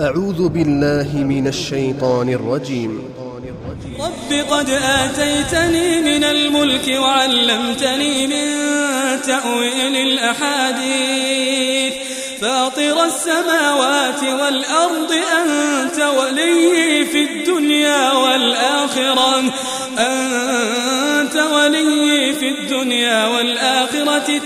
أعوذ بالله من الشيطان الرجيم. رب قد آتيتني من الملك وعلمتني من تأويل الأحاديث. فاطر السماوات والأرض أنت ولي في الدنيا والآخرة. أنت ولي في الدنيا والآخرة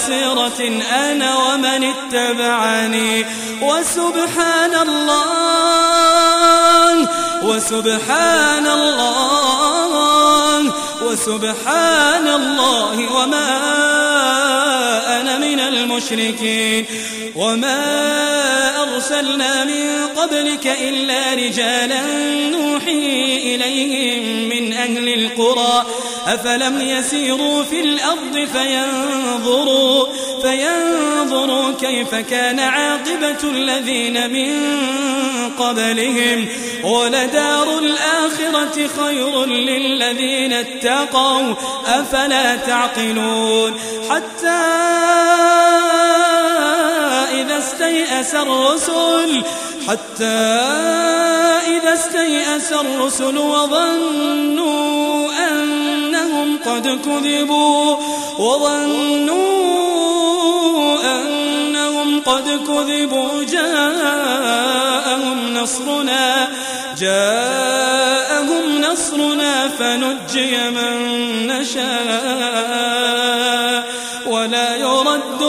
بصيرة أنا ومن اتبعني. وسبحان الله وسبحان الله وسبحان الله وما المشركين. وما أرسلنا من قبلك إلا رجالا نوحي إليهم من أهل القرى. أفلم يسيروا في الأرض فينظروا فينظروا كيف كان عاقبة الذين من قبلهم ولدار الآخرة خير للذين اتقوا أفلا تعقلون؟ حتى إذا استيأس الرسل حتى إذا استيأس الرسل وظنوا أنهم قد كذبوا وظنوا قد كذبوا جاءهم نصرنا جاءهم نصرنا فنجي من نشاء.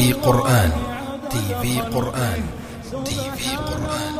في قرآن تي في قرآن تي في قرآن.